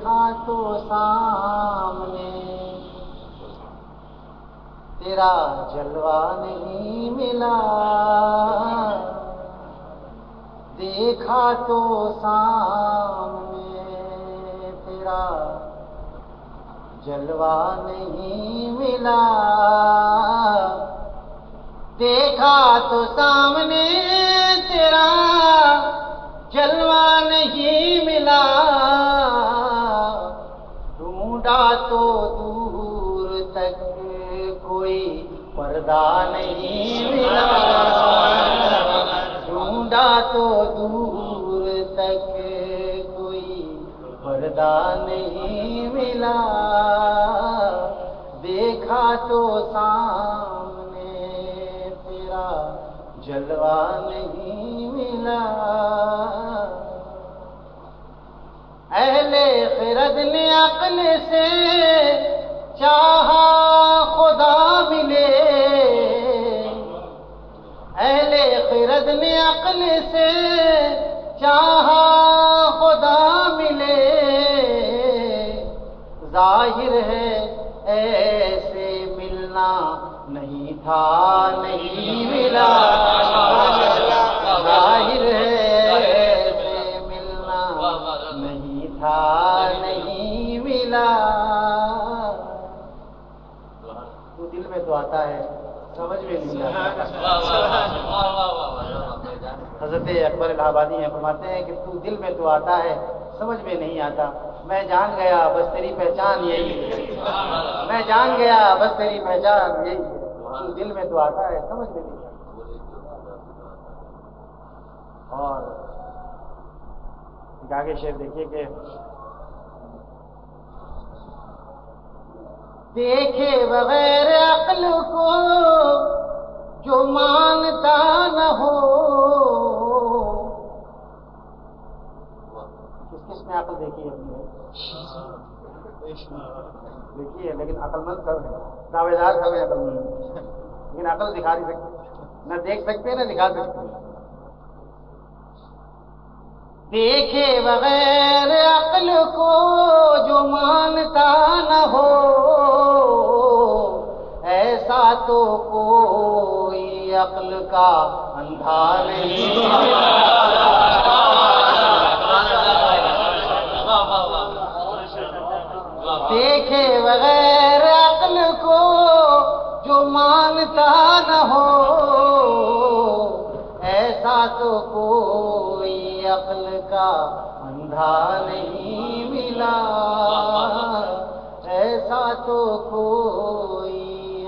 دیکھا تو سامنے۔ تیرا جلوہ نہیں ملا۔ دیکھا تو سامنے۔ تیرا جلوہ نہیں ملا۔ دیکھا تو سامنے۔ تیرا جلوہ نہیں ملا۔ ڈھونڈا تو دور تک کوئی پردہ نہیں ملا ڈھونڈا تو دور تک کوئی پردہ نہیں ملا دیکھا تو سامنے تیرا جلوہ نہیں ملا اہل خرد نے عقل سے چاہا خدا ملے۔ اہل خرد نے عقل سے چاہا خدا ملے۔ ظاہر ہے ایسے ملنا نہیں تھا، نہیں ملا۔ ظاہر تو آتا ہے۔ سمجھ میں نہیں آتا۔ حضرت اکبر الہ آبادی ہیں فرماتے ہیں کہ تو دل میں تو آتا ہے سمجھ میں نہیں آتا۔ میں جان گیا بس تیری پہچان یہی ہے۔ میں جان گیا بس تیری پہچان یہی ہے۔ تو دل میں تو آتا ہے سمجھ میں نہیں آتا۔ اور۔ آگے شعر دیکھیے کہ دیکھے بغیر عقل کو جو مانتا نہ ہو۔ کس کس نے عقل دیکھی ہے؟ دیکھی ہے، لیکن عقل مند سب ہے دعوے دار سب ہے عقل مند لیکن عقل دکھا نہیں سکتے۔ نہ دیکھ سکتے، نہ دکھا سکتے۔ دیکھے بغیر عقل کو جو مانتا تو کوئی عقل کا اندھا نہیں۔ دیکھے بغیر عقل کو جو مانتا نہ ہو، ایسا تو کوئی عقل کا اندھا نہیں ملا۔ ایسا تو کوئی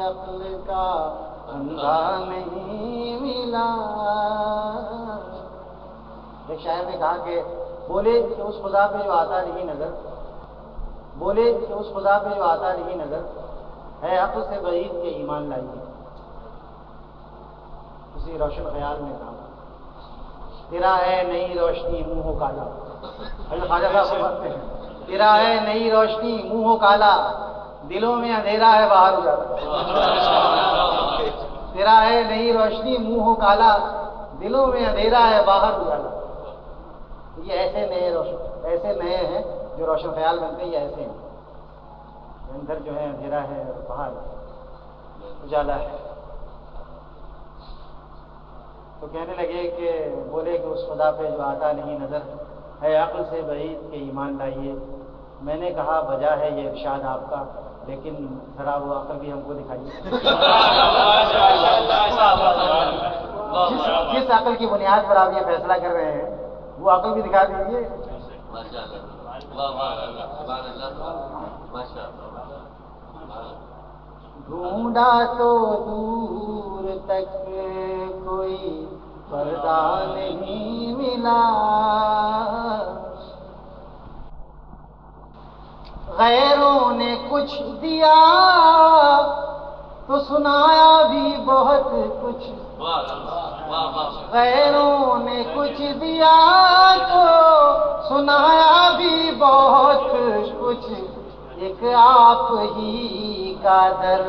عقل کا اندھا نہیں ملا۔ ایک شاعر نے کہا کہ بولے کہ اس خدا پہ جو آتا نہیں نظر، بولے کہ اس خدا پہ جو آتا نہیں نظر، ہے عقل سے بعید کے ایمان لائیے اسی روشن خیال میں کہا، تیرا ہے نئی روشنی منہ ہو کالا خواجہ صاحب تیرا ہے نئی روشنی منہ ہو کالا۔ دلوں میں اندھیرا ہے، باہر اجالا تیرا ہے نئی روشنی، منہ ہو کالا۔ دلوں میں اندھیرا ہے، باہر اجالا یہ ایسے نئے روشن، ایسے نئے ہیں جو روشن خیال بنتے ہیں، یہ ایسے ہیں۔ اندر جو ہے، اندھیرا ہے اور باہر۔ اجالا ہے۔ تو کہنے لگے کہ، بولے کہ اس خدا پہ جو آتا نہیں نظر ہے عقل سے بعید کے ایمان لائیے۔ میں نے کہا بجا ہے یہ ارشاد آپ کا۔ لیکن ذرا وہ عقل بھی ہم کو دکھائیے۔ جس جس عقل کی بنیاد پر آپ یہ فیصلہ کر رہے ہیں، وہ عقل بھی دکھا دیجیے ڈھونڈا تو دور تک کوئی پردہ نہیں ملا۔ غیروں نے کچھ دیا تو سنایا بھی بہت کچھ۔ غیروں نے کچھ دیا تو سنایا بھی بہت کچھ۔ ایک آپ ہی کا در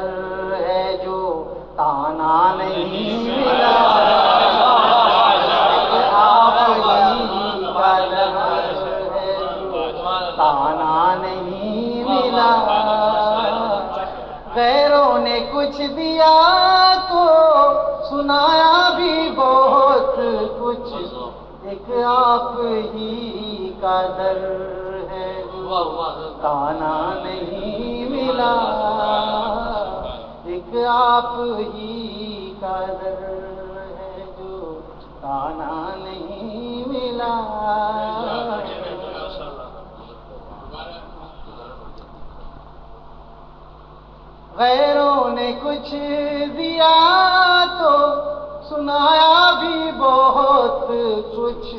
ہے جو تانا نہیں۔ کچھ دیا تو سنایا بھی بہت کچھ۔ ایک آپ ہی کا در ہے۔ تانا نہیں ملا۔ ایک آپ ہی کا در ہے جو تانا نہیں ملا۔ غیروں نے کچھ دیا تو سنایا بھی بہت کچھ۔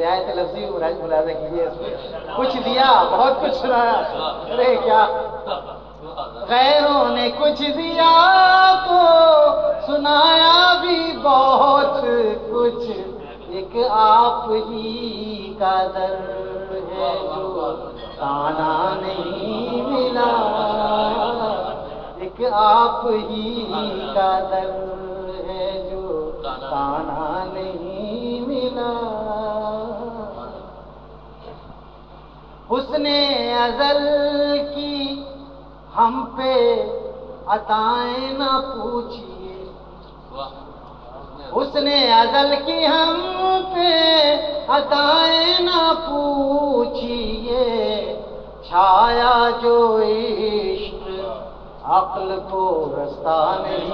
رعایت لفظی ملازہ کیجیے اس میں۔ کچھ دیا، بہت کچھ سنایا۔ ارے کیا۔ غیروں نے کچھ دیا تو سنایا بھی بہت کچھ۔ ایک آپ ہی کا در ہے جو تانا نہیں ملا۔ ایک آپ ہی کا در ہے جو تانا نہیں ملا۔ حسن ازل کی ہم پہ عطائیں نہ پوچھیے حسن ازل کی ہم پہ عطائیں نہ پوچھیے چھایا جو عشق عقل کو رستہ نہیں۔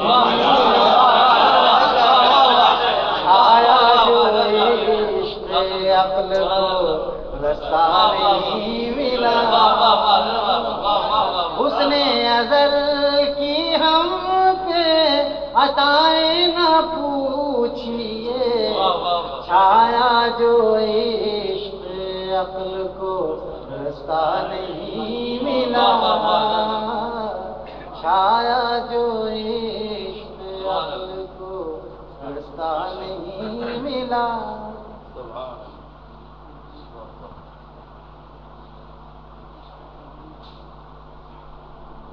چھایا جو عشق عقل کو رستہ نہیں ملا۔ حسن ازل کی ہم پہ عطائیں نہ پوچھیے۔ چھایا جو عشق عقل کو رستہ نہیں چھایا جو عشق عقل کو رستہ نہیں ملا؟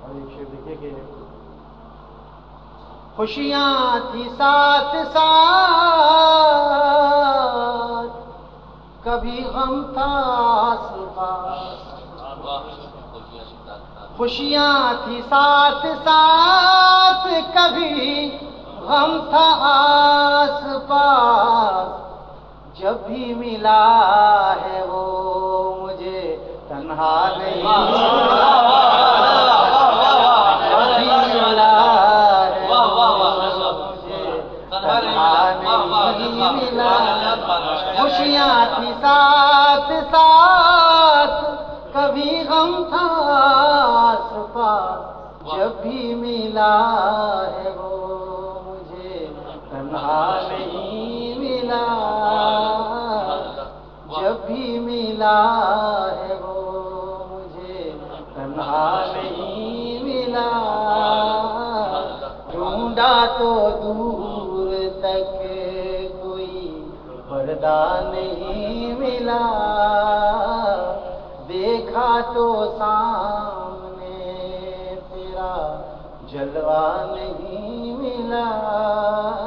اور ایک شعر دیکھیے کہ خوشیاں تھی ساتھ ساتھ کبھی غم تھا آس پاس خوشیاں تھی ساتھ ساتھ کبھی غم تھا آس پاس جب بھی ملا ہے وہ مجھے تنہا نہیں خوشیاں تھی ساتھ ساتھ کبھی غم تھا آس پاس جب بھی ملا ہے وہ مجھے تنہا نہیں ملا جب بھی ملا ہے وہ مجھے تنہا نہیں ملا ڈھونڈا تو دور تک کوئی پردہ نہیں ملا دیکھا تو سامنے تیرا جلوہ نہیں ملا۔